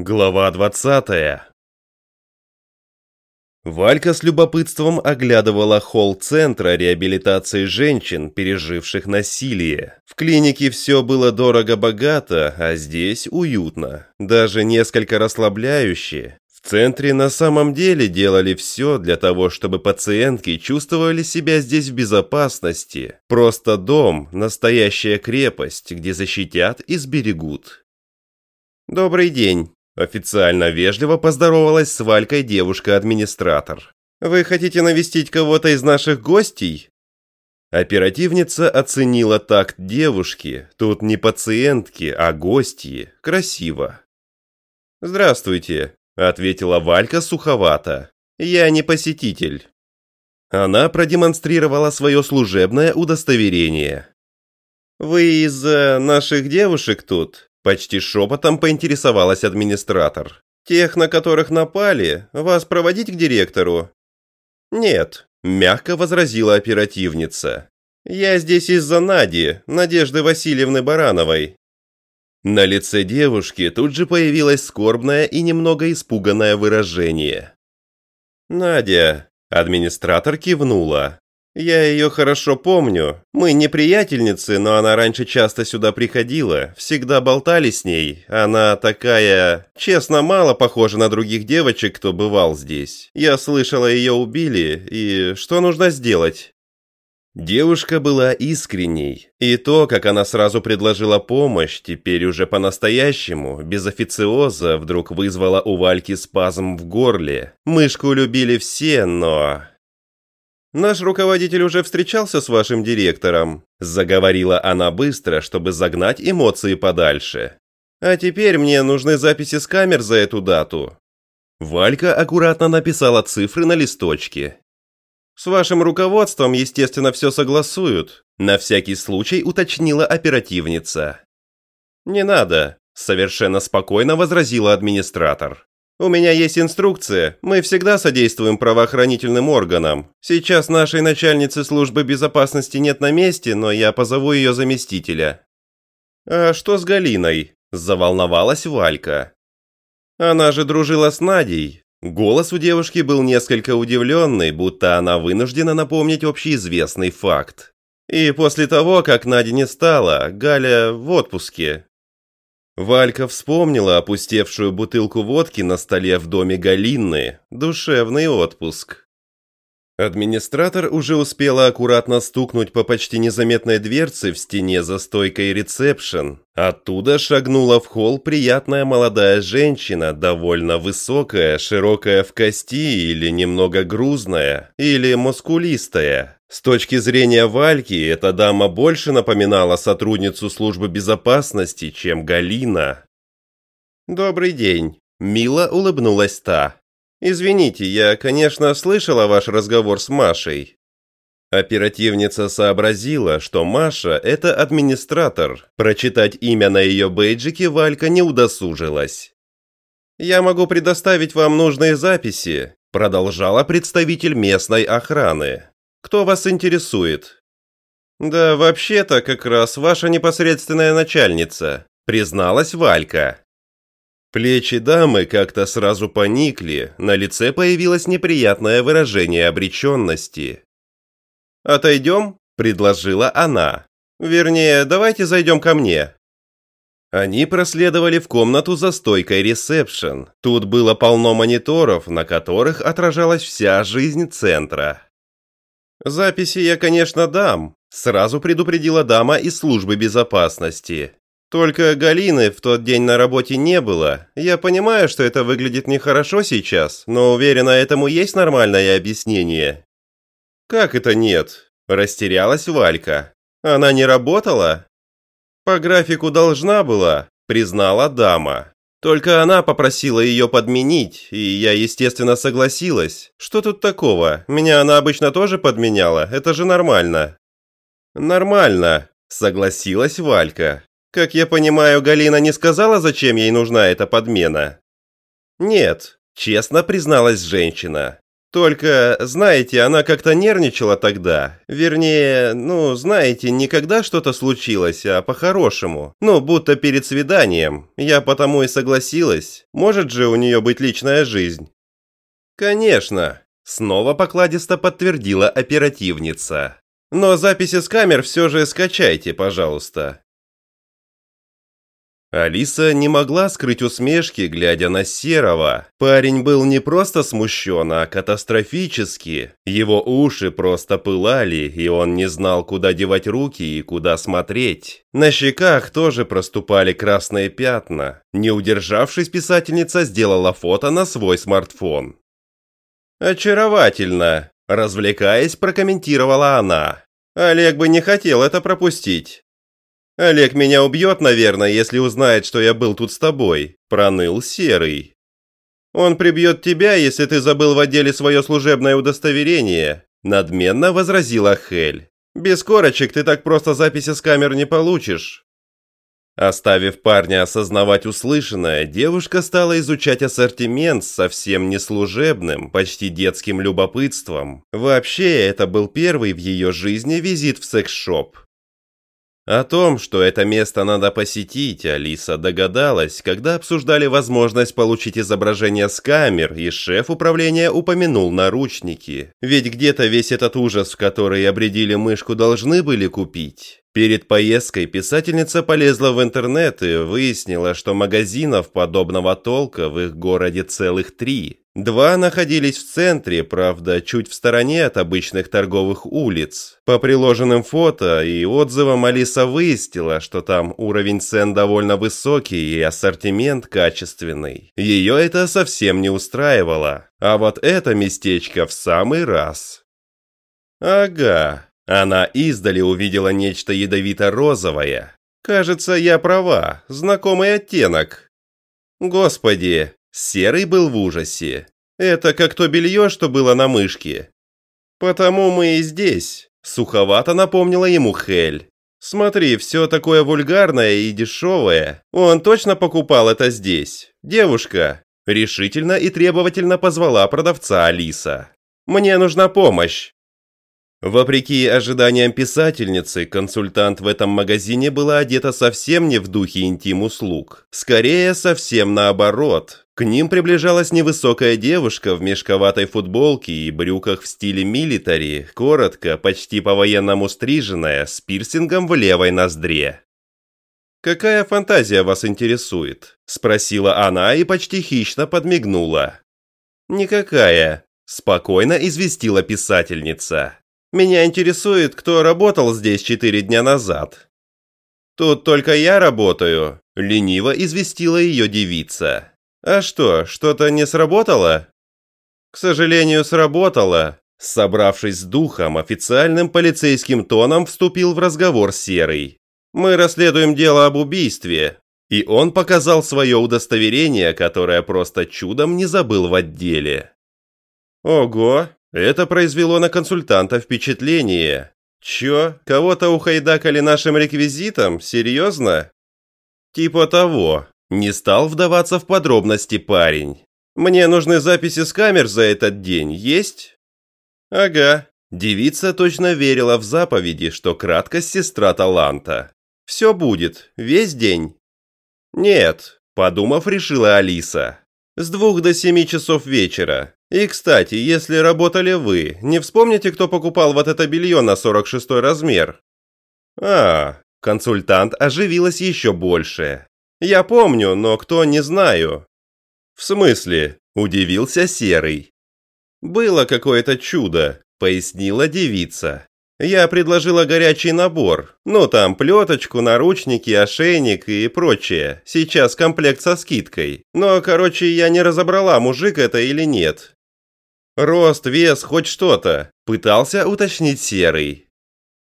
Глава 20 Валька с любопытством оглядывала холл Центра реабилитации женщин, переживших насилие. В клинике все было дорого-богато, а здесь уютно, даже несколько расслабляюще. В центре на самом деле делали все для того, чтобы пациентки чувствовали себя здесь в безопасности. Просто дом – настоящая крепость, где защитят и сберегут. «Добрый день», Официально вежливо поздоровалась с Валькой девушка-администратор. «Вы хотите навестить кого-то из наших гостей?» Оперативница оценила такт девушки. Тут не пациентки, а гости. Красиво. «Здравствуйте», — ответила Валька суховато. «Я не посетитель». Она продемонстрировала свое служебное удостоверение. «Вы из э, наших девушек тут?» Почти шепотом поинтересовалась администратор. «Тех, на которых напали, вас проводить к директору?» «Нет», – мягко возразила оперативница. «Я здесь из-за Нади, Надежды Васильевны Барановой». На лице девушки тут же появилось скорбное и немного испуганное выражение. «Надя», – администратор кивнула. Я ее хорошо помню. Мы не приятельницы, но она раньше часто сюда приходила, всегда болтали с ней. Она такая... Честно, мало похожа на других девочек, кто бывал здесь. Я слышала, ее убили, и что нужно сделать? Девушка была искренней, и то, как она сразу предложила помощь, теперь уже по-настоящему, без официоза, вдруг вызвала у Вальки спазм в горле. Мышку любили все, но... «Наш руководитель уже встречался с вашим директором», заговорила она быстро, чтобы загнать эмоции подальше. «А теперь мне нужны записи с камер за эту дату». Валька аккуратно написала цифры на листочке. «С вашим руководством, естественно, все согласуют», на всякий случай уточнила оперативница. «Не надо», совершенно спокойно возразила администратор. У меня есть инструкция. Мы всегда содействуем правоохранительным органам. Сейчас нашей начальницы службы безопасности нет на месте, но я позову ее заместителя». «А что с Галиной?» – заволновалась Валька. «Она же дружила с Надей». Голос у девушки был несколько удивленный, будто она вынуждена напомнить общеизвестный факт. И после того, как Нади не стало, Галя в отпуске, Валька вспомнила опустевшую бутылку водки на столе в доме Галинны. Душевный отпуск. Администратор уже успела аккуратно стукнуть по почти незаметной дверце в стене за стойкой ресепшн. Оттуда шагнула в холл приятная молодая женщина, довольно высокая, широкая в кости или немного грузная, или мускулистая. С точки зрения Вальки, эта дама больше напоминала сотрудницу службы безопасности, чем Галина. «Добрый день», – мило улыбнулась та. «Извините, я, конечно, слышала ваш разговор с Машей». Оперативница сообразила, что Маша – это администратор. Прочитать имя на ее бейджике Валька не удосужилась. «Я могу предоставить вам нужные записи», – продолжала представитель местной охраны. «Кто вас интересует?» «Да, вообще-то, как раз ваша непосредственная начальница», – призналась Валька. Плечи дамы как-то сразу поникли, на лице появилось неприятное выражение обреченности. «Отойдем?» – предложила она. «Вернее, давайте зайдем ко мне». Они проследовали в комнату за стойкой ресепшн. Тут было полно мониторов, на которых отражалась вся жизнь центра. «Записи я, конечно, дам», – сразу предупредила дама из службы безопасности. Только Галины в тот день на работе не было. Я понимаю, что это выглядит нехорошо сейчас, но уверена, этому есть нормальное объяснение. Как это нет? Растерялась Валька. Она не работала? По графику должна была, признала дама. Только она попросила ее подменить, и я, естественно, согласилась. Что тут такого? Меня она обычно тоже подменяла, это же нормально. Нормально, согласилась Валька. Как я понимаю, Галина не сказала, зачем ей нужна эта подмена? Нет, честно призналась женщина. Только, знаете, она как-то нервничала тогда. Вернее, ну, знаете, не когда что-то случилось, а по-хорошему. Ну, будто перед свиданием. Я потому и согласилась. Может же у нее быть личная жизнь? Конечно. Снова покладисто подтвердила оперативница. Но записи с камер все же скачайте, пожалуйста. Алиса не могла скрыть усмешки, глядя на Серого. Парень был не просто смущен, а катастрофически. Его уши просто пылали, и он не знал, куда девать руки и куда смотреть. На щеках тоже проступали красные пятна. Не удержавшись, писательница сделала фото на свой смартфон. «Очаровательно!» – развлекаясь, прокомментировала она. «Олег бы не хотел это пропустить. «Олег меня убьет, наверное, если узнает, что я был тут с тобой», – проныл Серый. «Он прибьет тебя, если ты забыл в отделе свое служебное удостоверение», – надменно возразила Хель. «Без корочек ты так просто записи с камер не получишь». Оставив парня осознавать услышанное, девушка стала изучать ассортимент совсем неслужебным, почти детским любопытством. Вообще, это был первый в ее жизни визит в секс-шоп. О том, что это место надо посетить, Алиса догадалась, когда обсуждали возможность получить изображение с камер, и шеф управления упомянул наручники. Ведь где-то весь этот ужас, в который обредили мышку, должны были купить. Перед поездкой писательница полезла в интернет и выяснила, что магазинов подобного толка в их городе целых три. Два находились в центре, правда, чуть в стороне от обычных торговых улиц. По приложенным фото и отзывам Алиса выяснила, что там уровень цен довольно высокий и ассортимент качественный. Ее это совсем не устраивало. А вот это местечко в самый раз. Ага, она издали увидела нечто ядовито-розовое. Кажется, я права, знакомый оттенок. Господи, Серый был в ужасе. Это как то белье, что было на мышке. Потому мы и здесь, суховато напомнила ему Хель. Смотри, все такое вульгарное и дешевое. Он точно покупал это здесь. Девушка, решительно и требовательно позвала продавца Алиса. Мне нужна помощь. Вопреки ожиданиям писательницы, консультант в этом магазине была одета совсем не в духе интим-услуг. Скорее, совсем наоборот. К ним приближалась невысокая девушка в мешковатой футболке и брюках в стиле милитари, коротко, почти по-военному стриженная, с пирсингом в левой ноздре. «Какая фантазия вас интересует?» – спросила она и почти хищно подмигнула. «Никакая», – спокойно известила писательница. Меня интересует, кто работал здесь четыре дня назад». «Тут только я работаю», – лениво известила ее девица. «А что, что-то не сработало?» «К сожалению, сработало», – собравшись с духом, официальным полицейским тоном вступил в разговор Серый. «Мы расследуем дело об убийстве». И он показал свое удостоверение, которое просто чудом не забыл в отделе. «Ого, это произвело на консультанта впечатление. Чё, кого-то ухайдакали нашим реквизитом? Серьезно? Типа того. Не стал вдаваться в подробности парень. Мне нужны записи с камер за этот день, есть? Ага. Девица точно верила в заповеди, что краткость сестра таланта. Все будет, весь день. Нет, подумав, решила Алиса. С двух до семи часов вечера. И, кстати, если работали вы, не вспомните, кто покупал вот это белье на 46 размер? А, консультант оживилась еще больше. Я помню, но кто, не знаю. В смысле? Удивился Серый. Было какое-то чудо, пояснила девица. Я предложила горячий набор. Ну, там плеточку, наручники, ошейник и прочее. Сейчас комплект со скидкой. Но, короче, я не разобрала, мужик это или нет. Рост, вес, хоть что-то. Пытался уточнить Серый.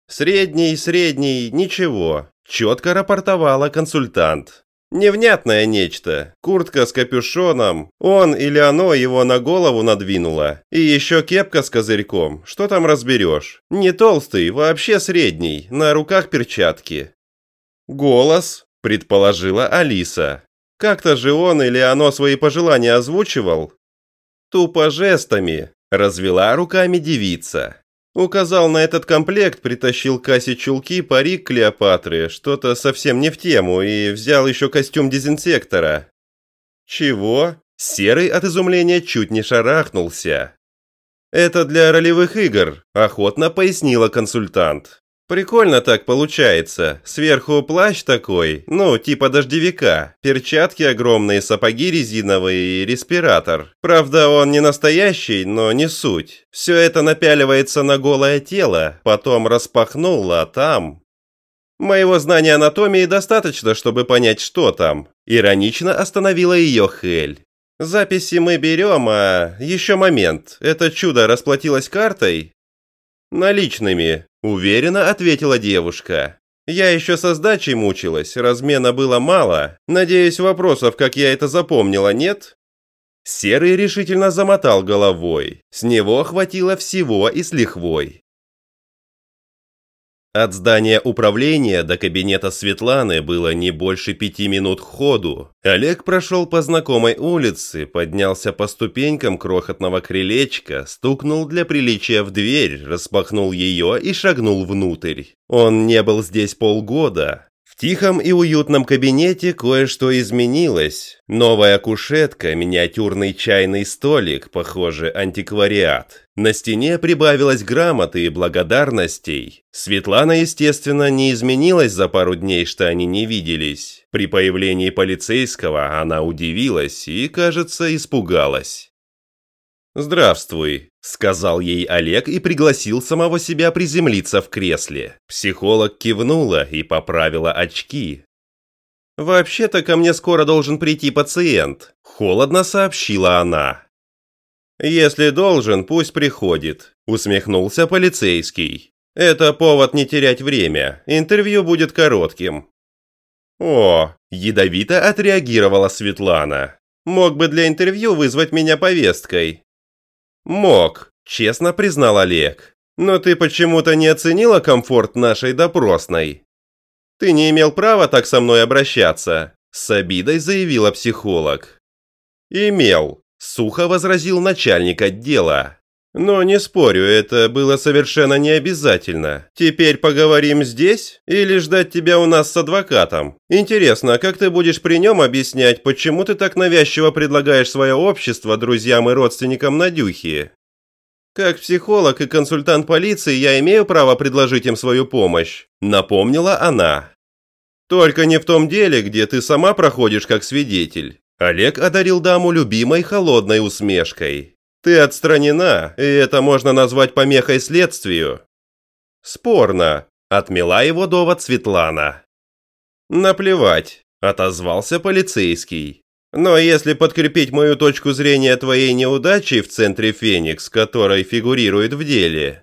Средний, средний, ничего. Четко рапортовала консультант. Невнятное нечто. Куртка с капюшоном. Он или оно его на голову надвинуло. И еще кепка с козырьком. Что там разберешь? Не толстый, вообще средний. На руках перчатки. Голос, предположила Алиса. Как-то же он или оно свои пожелания озвучивал? Тупо жестами. Развела руками девица. Указал на этот комплект, притащил Кассе чулки, парик Клеопатры, что-то совсем не в тему, и взял еще костюм дезинсектора. Чего? Серый от изумления чуть не шарахнулся. «Это для ролевых игр», – охотно пояснила консультант. Прикольно так получается. Сверху плащ такой, ну, типа дождевика. Перчатки огромные, сапоги резиновые и респиратор. Правда, он не настоящий, но не суть. Все это напяливается на голое тело, потом распахнул, а там... Моего знания анатомии достаточно, чтобы понять, что там. Иронично остановила ее Хель. Записи мы берем, а... Еще момент. Это чудо расплатилось картой? Наличными, Уверенно ответила девушка. Я еще со сдачей мучилась, размена было мало. Надеюсь, вопросов, как я это запомнила, нет? Серый решительно замотал головой. С него хватило всего и с лихвой. От здания управления до кабинета Светланы было не больше пяти минут ходу. Олег прошел по знакомой улице, поднялся по ступенькам крохотного крылечка, стукнул для приличия в дверь, распахнул ее и шагнул внутрь. Он не был здесь полгода, тихом и уютном кабинете кое-что изменилось. Новая кушетка, миниатюрный чайный столик, похоже, антиквариат. На стене прибавилось грамоты и благодарностей. Светлана, естественно, не изменилась за пару дней, что они не виделись. При появлении полицейского она удивилась и, кажется, испугалась. «Здравствуй», – сказал ей Олег и пригласил самого себя приземлиться в кресле. Психолог кивнула и поправила очки. «Вообще-то ко мне скоро должен прийти пациент», – холодно сообщила она. «Если должен, пусть приходит», – усмехнулся полицейский. «Это повод не терять время, интервью будет коротким». «О», – ядовито отреагировала Светлана. «Мог бы для интервью вызвать меня повесткой, «Мог», – честно признал Олег. «Но ты почему-то не оценила комфорт нашей допросной». «Ты не имел права так со мной обращаться», – с обидой заявила психолог. «Имел», – сухо возразил начальник отдела. «Но не спорю, это было совершенно не обязательно. Теперь поговорим здесь или ждать тебя у нас с адвокатом? Интересно, как ты будешь при нем объяснять, почему ты так навязчиво предлагаешь свое общество друзьям и родственникам Надюхи?» «Как психолог и консультант полиции я имею право предложить им свою помощь», – напомнила она. «Только не в том деле, где ты сама проходишь как свидетель». Олег одарил даму любимой холодной усмешкой. Ты отстранена, и это можно назвать помехой следствию. Спорно, отмела его довод Светлана. Наплевать, отозвался полицейский. Но если подкрепить мою точку зрения твоей неудачей в центре Феникс, которой фигурирует в деле.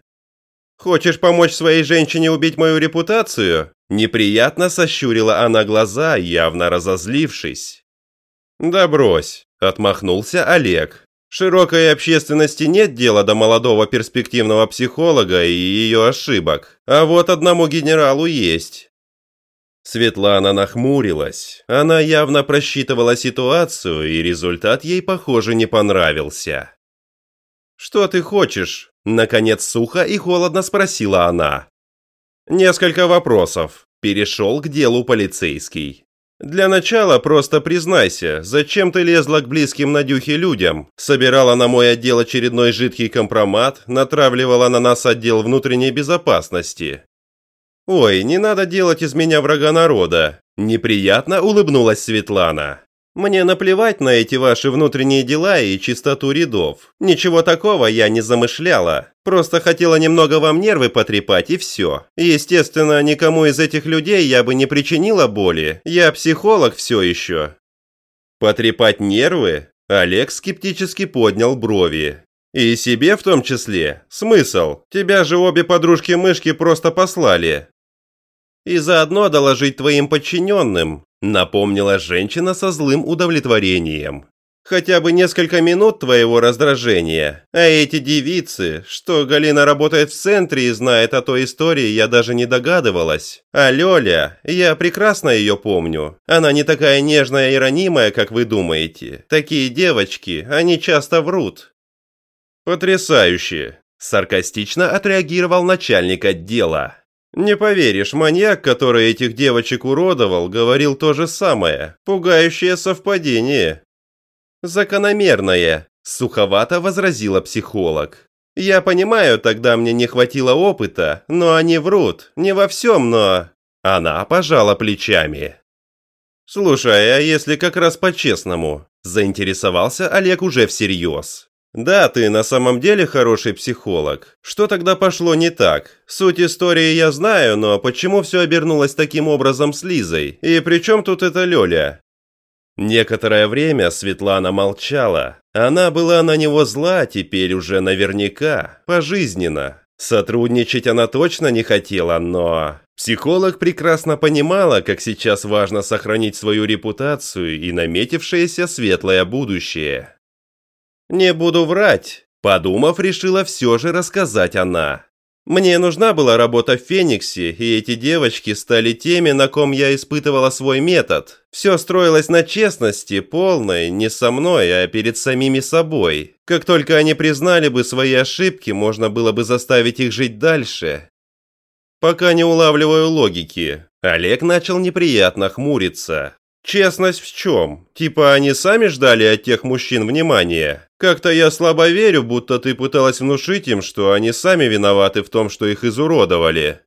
Хочешь помочь своей женщине убить мою репутацию? Неприятно сощурила она глаза, явно разозлившись. Да брось, отмахнулся Олег. Широкой общественности нет дела до молодого перспективного психолога и ее ошибок, а вот одному генералу есть. Светлана нахмурилась. Она явно просчитывала ситуацию, и результат ей, похоже, не понравился. «Что ты хочешь?» – наконец сухо и холодно спросила она. «Несколько вопросов», – перешел к делу полицейский. Для начала просто признайся, зачем ты лезла к близким Надюхе людям, собирала на мой отдел очередной жидкий компромат, натравливала на нас отдел внутренней безопасности. Ой, не надо делать из меня врага народа. Неприятно улыбнулась Светлана. Мне наплевать на эти ваши внутренние дела и чистоту рядов. Ничего такого я не замышляла. Просто хотела немного вам нервы потрепать и все. Естественно, никому из этих людей я бы не причинила боли. Я психолог все еще. Потрепать нервы? Олег скептически поднял брови. И себе в том числе. Смысл? Тебя же обе подружки-мышки просто послали. И заодно доложить твоим подчиненным, Напомнила женщина со злым удовлетворением. Хотя бы несколько минут твоего раздражения. А эти девицы, что Галина работает в центре и знает о той истории, я даже не догадывалась. А Лёля, я прекрасно ее помню. Она не такая нежная и ранимая, как вы думаете. Такие девочки, они часто врут. Потрясающе. Саркастично отреагировал начальник отдела. Не поверишь, маньяк, который этих девочек уродовал, говорил то же самое. Пугающее совпадение. Закономерное, суховато возразила психолог. Я понимаю, тогда мне не хватило опыта, но они врут. Не во всем, но... Она пожала плечами. «Слушай, а если как раз по-честному?» Заинтересовался Олег уже всерьез. «Да, ты на самом деле хороший психолог. Что тогда пошло не так? Суть истории я знаю, но почему все обернулось таким образом с Лизой? И при чем тут эта Лёля?» Некоторое время Светлана молчала. Она была на него зла теперь уже наверняка, пожизненно. Сотрудничать она точно не хотела, но... Психолог прекрасно понимала, как сейчас важно сохранить свою репутацию и наметившееся светлое будущее. «Не буду врать», – подумав, решила все же рассказать она. Мне нужна была работа в Фениксе, и эти девочки стали теми, на ком я испытывала свой метод. Все строилось на честности, полной, не со мной, а перед самими собой. Как только они признали бы свои ошибки, можно было бы заставить их жить дальше. Пока не улавливаю логики. Олег начал неприятно хмуриться. Честность в чем? Типа они сами ждали от тех мужчин внимания? Как-то я слабо верю, будто ты пыталась внушить им, что они сами виноваты в том, что их изуродовали.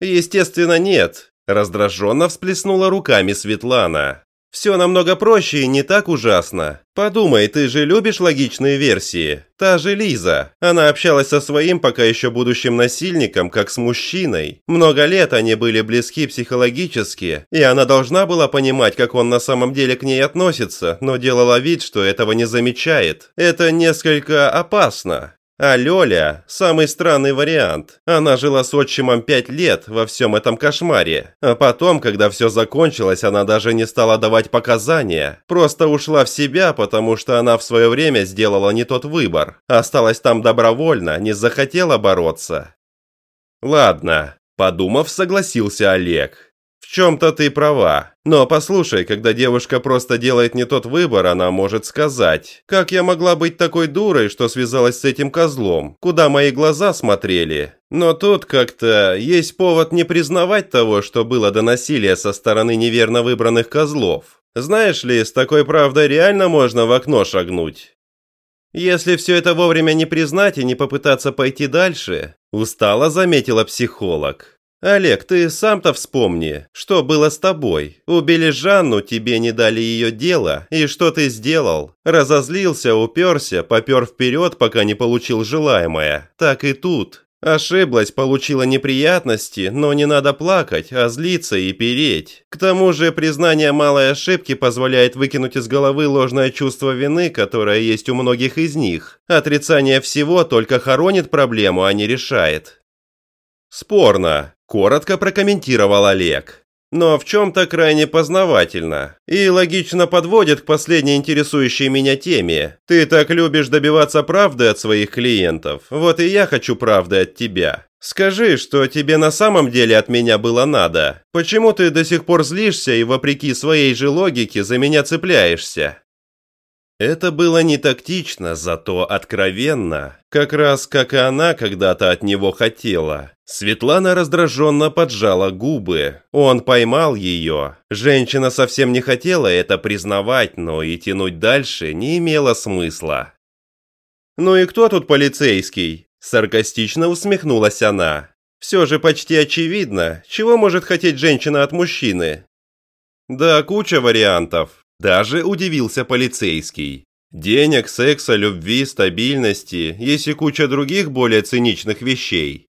Естественно, нет. Раздраженно всплеснула руками Светлана. Все намного проще и не так ужасно. Подумай, ты же любишь логичные версии. Та же Лиза. Она общалась со своим пока еще будущим насильником, как с мужчиной. Много лет они были близки психологически, и она должна была понимать, как он на самом деле к ней относится, но делала вид, что этого не замечает. Это несколько опасно. А Лёля – самый странный вариант. Она жила с отчимом пять лет во всем этом кошмаре. А потом, когда все закончилось, она даже не стала давать показания. Просто ушла в себя, потому что она в свое время сделала не тот выбор. Осталась там добровольно, не захотела бороться. Ладно, подумав, согласился Олег. В чем-то ты права. Но послушай, когда девушка просто делает не тот выбор, она может сказать, «Как я могла быть такой дурой, что связалась с этим козлом? Куда мои глаза смотрели?» Но тут как-то есть повод не признавать того, что было до насилия со стороны неверно выбранных козлов. Знаешь ли, с такой правдой реально можно в окно шагнуть. Если все это вовремя не признать и не попытаться пойти дальше, устало заметила психолог. «Олег, ты сам-то вспомни, что было с тобой. Убили Жанну, тебе не дали ее дело, и что ты сделал? Разозлился, уперся, попер вперед, пока не получил желаемое. Так и тут. Ошиблась, получила неприятности, но не надо плакать, а злиться и переть. К тому же признание малой ошибки позволяет выкинуть из головы ложное чувство вины, которое есть у многих из них. Отрицание всего только хоронит проблему, а не решает. Спорно. Коротко прокомментировал Олег. Но в чем-то крайне познавательно. И логично подводит к последней интересующей меня теме. Ты так любишь добиваться правды от своих клиентов. Вот и я хочу правды от тебя. Скажи, что тебе на самом деле от меня было надо. Почему ты до сих пор злишься и вопреки своей же логике за меня цепляешься? Это было не тактично, зато откровенно, как раз как и она когда-то от него хотела. Светлана раздраженно поджала губы. Он поймал ее. Женщина совсем не хотела это признавать, но и тянуть дальше не имело смысла. «Ну и кто тут полицейский?» Саркастично усмехнулась она. «Все же почти очевидно, чего может хотеть женщина от мужчины?» «Да, куча вариантов», даже удивился полицейский. Денег, секса, любви, стабильности, есть и куча других более циничных вещей.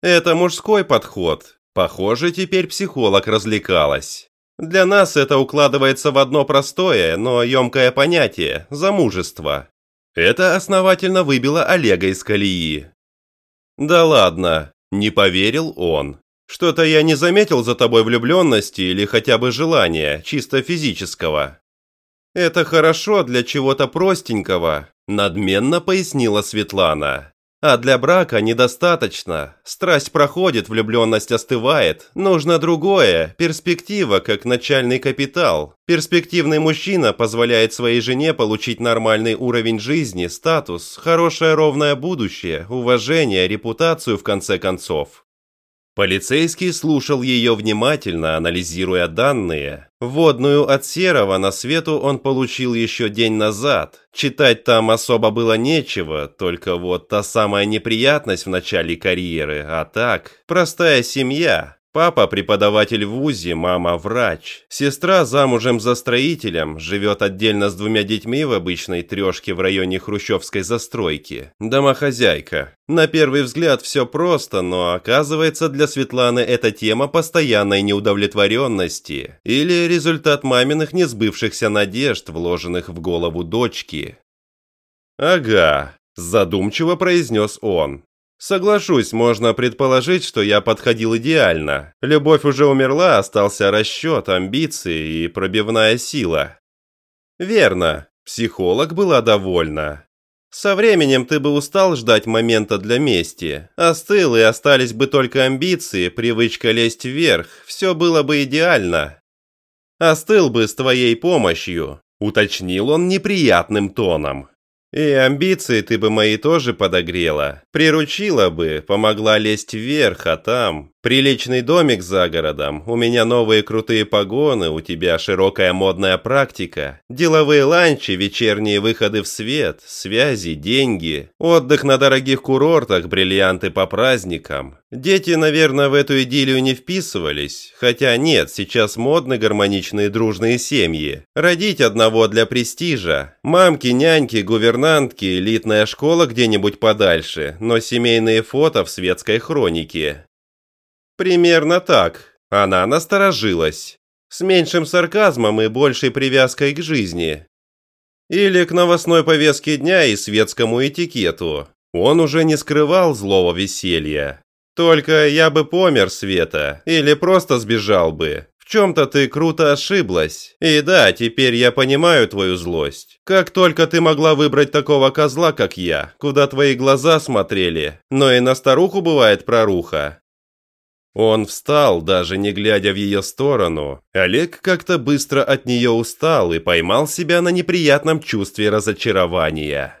Это мужской подход. Похоже, теперь психолог развлекалась. Для нас это укладывается в одно простое, но емкое понятие – замужество. Это основательно выбило Олега из колеи. «Да ладно», – не поверил он. Что-то я не заметил за тобой влюбленности или хотя бы желания, чисто физического. Это хорошо для чего-то простенького, надменно пояснила Светлана. А для брака недостаточно. Страсть проходит, влюбленность остывает. Нужно другое, перспектива как начальный капитал. Перспективный мужчина позволяет своей жене получить нормальный уровень жизни, статус, хорошее ровное будущее, уважение, репутацию в конце концов. Полицейский слушал ее внимательно, анализируя данные. Водную от Серого на свету он получил еще день назад. Читать там особо было нечего, только вот та самая неприятность в начале карьеры, а так, простая семья, Папа – преподаватель в ВУЗе, мама – врач. Сестра замужем за строителем, живет отдельно с двумя детьми в обычной трешке в районе хрущевской застройки. Домохозяйка. На первый взгляд все просто, но оказывается для Светланы эта тема постоянной неудовлетворенности или результат маминых несбывшихся надежд, вложенных в голову дочки. «Ага», – задумчиво произнес он. Соглашусь, можно предположить, что я подходил идеально. Любовь уже умерла, остался расчет, амбиции и пробивная сила. Верно, психолог была довольна. Со временем ты бы устал ждать момента для мести. Остыл и остались бы только амбиции, привычка лезть вверх, все было бы идеально. Остыл бы с твоей помощью, уточнил он неприятным тоном. И амбиции ты бы мои тоже подогрела. Приручила бы, помогла лезть вверх, а там... Приличный домик за городом, у меня новые крутые погоны, у тебя широкая модная практика, деловые ланчи, вечерние выходы в свет, связи, деньги, отдых на дорогих курортах, бриллианты по праздникам. Дети, наверное, в эту идиллию не вписывались, хотя нет, сейчас модны гармоничные дружные семьи. Родить одного для престижа. Мамки, няньки, гувернантки, элитная школа где-нибудь подальше, но семейные фото в светской хронике. Примерно так. Она насторожилась. С меньшим сарказмом и большей привязкой к жизни. Или к новостной повестке дня и светскому этикету. Он уже не скрывал злого веселья. Только я бы помер, Света, или просто сбежал бы. В чем-то ты круто ошиблась. И да, теперь я понимаю твою злость. Как только ты могла выбрать такого козла, как я, куда твои глаза смотрели. Но и на старуху бывает проруха. Он встал, даже не глядя в ее сторону. Олег как-то быстро от нее устал и поймал себя на неприятном чувстве разочарования.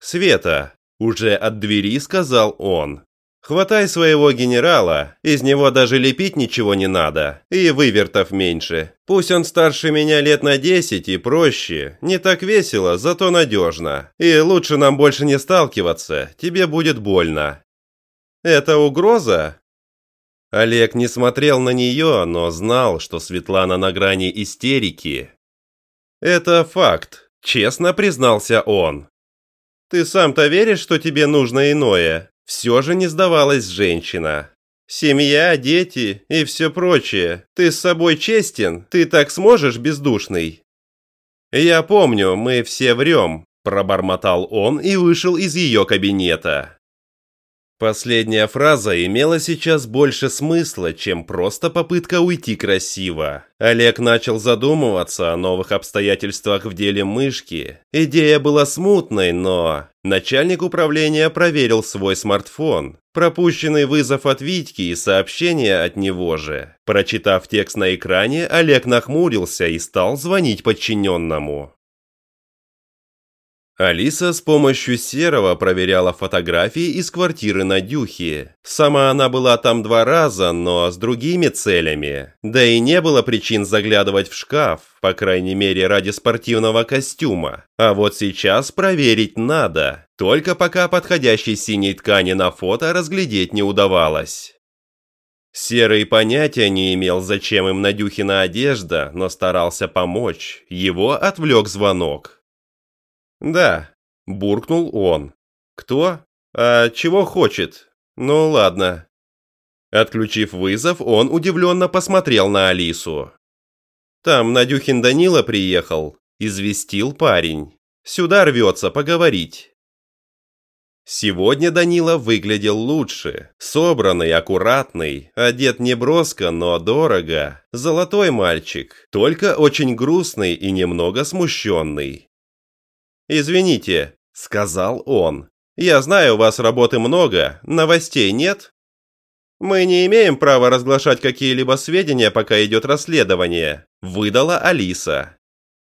«Света», – уже от двери сказал он, – «хватай своего генерала, из него даже лепить ничего не надо, и вывертов меньше. Пусть он старше меня лет на десять и проще, не так весело, зато надежно. И лучше нам больше не сталкиваться, тебе будет больно». «Это угроза?» Олег не смотрел на нее, но знал, что Светлана на грани истерики. «Это факт», – честно признался он. «Ты сам-то веришь, что тебе нужно иное?» Все же не сдавалась женщина. «Семья, дети и все прочее. Ты с собой честен? Ты так сможешь, бездушный?» «Я помню, мы все врем», – пробормотал он и вышел из ее кабинета. Последняя фраза имела сейчас больше смысла, чем просто попытка уйти красиво. Олег начал задумываться о новых обстоятельствах в деле мышки. Идея была смутной, но... Начальник управления проверил свой смартфон. Пропущенный вызов от Витьки и сообщение от него же. Прочитав текст на экране, Олег нахмурился и стал звонить подчиненному. Алиса с помощью Серого проверяла фотографии из квартиры Надюхи. Сама она была там два раза, но с другими целями. Да и не было причин заглядывать в шкаф, по крайней мере ради спортивного костюма. А вот сейчас проверить надо. Только пока подходящей синей ткани на фото разглядеть не удавалось. Серый понятия не имел, зачем им Надюхина одежда, но старался помочь. Его отвлек звонок. «Да», – буркнул он. «Кто? А чего хочет? Ну ладно». Отключив вызов, он удивленно посмотрел на Алису. «Там Надюхин Данила приехал», – известил парень. «Сюда рвется поговорить». Сегодня Данила выглядел лучше. Собранный, аккуратный, одет не броско, но дорого. Золотой мальчик, только очень грустный и немного смущенный. «Извините», – сказал он. Я знаю, у вас работы много, новостей нет?» «Мы не имеем права разглашать какие-либо сведения, пока идет расследование», – выдала Алиса.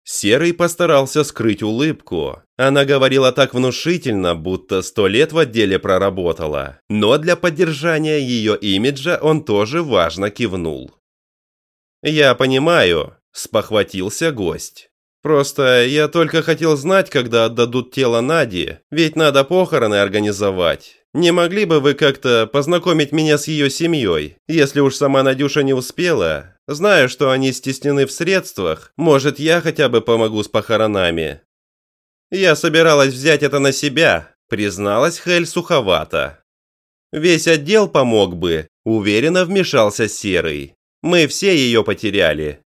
Серый постарался скрыть улыбку. Она говорила так внушительно, будто сто лет в отделе проработала. Но для поддержания ее имиджа он тоже важно кивнул. «Я понимаю», – спохватился гость. «Просто я только хотел знать, когда отдадут тело Нади, ведь надо похороны организовать. Не могли бы вы как-то познакомить меня с ее семьей, если уж сама Надюша не успела? Знаю, что они стеснены в средствах, может, я хотя бы помогу с похоронами». «Я собиралась взять это на себя», – призналась Хель суховато. «Весь отдел помог бы», – уверенно вмешался Серый. «Мы все ее потеряли».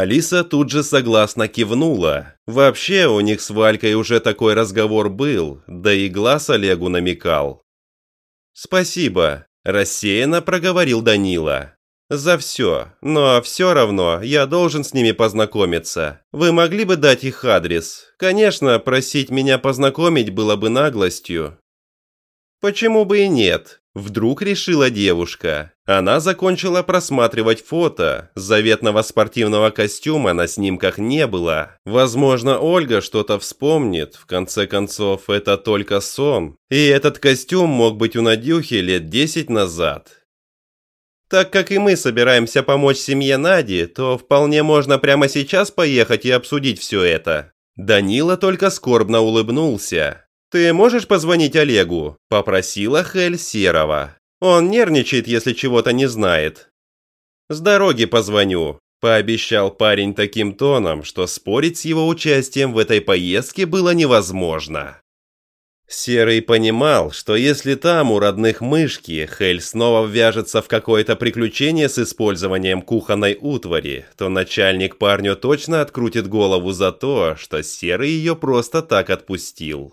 Алиса тут же согласно кивнула. Вообще, у них с Валькой уже такой разговор был, да и глаз Олегу намекал. «Спасибо», – рассеянно проговорил Данила. «За все, но все равно я должен с ними познакомиться. Вы могли бы дать их адрес? Конечно, просить меня познакомить было бы наглостью». «Почему бы и нет?» Вдруг решила девушка. Она закончила просматривать фото. Заветного спортивного костюма на снимках не было. Возможно, Ольга что-то вспомнит. В конце концов, это только сон. И этот костюм мог быть у Надюхи лет 10 назад. Так как и мы собираемся помочь семье Нади, то вполне можно прямо сейчас поехать и обсудить все это. Данила только скорбно улыбнулся. «Ты можешь позвонить Олегу?» – попросила Хель Серова. «Он нервничает, если чего-то не знает». «С дороги позвоню», – пообещал парень таким тоном, что спорить с его участием в этой поездке было невозможно. Серый понимал, что если там у родных мышки Хель снова ввяжется в какое-то приключение с использованием кухонной утвари, то начальник парню точно открутит голову за то, что Серый ее просто так отпустил.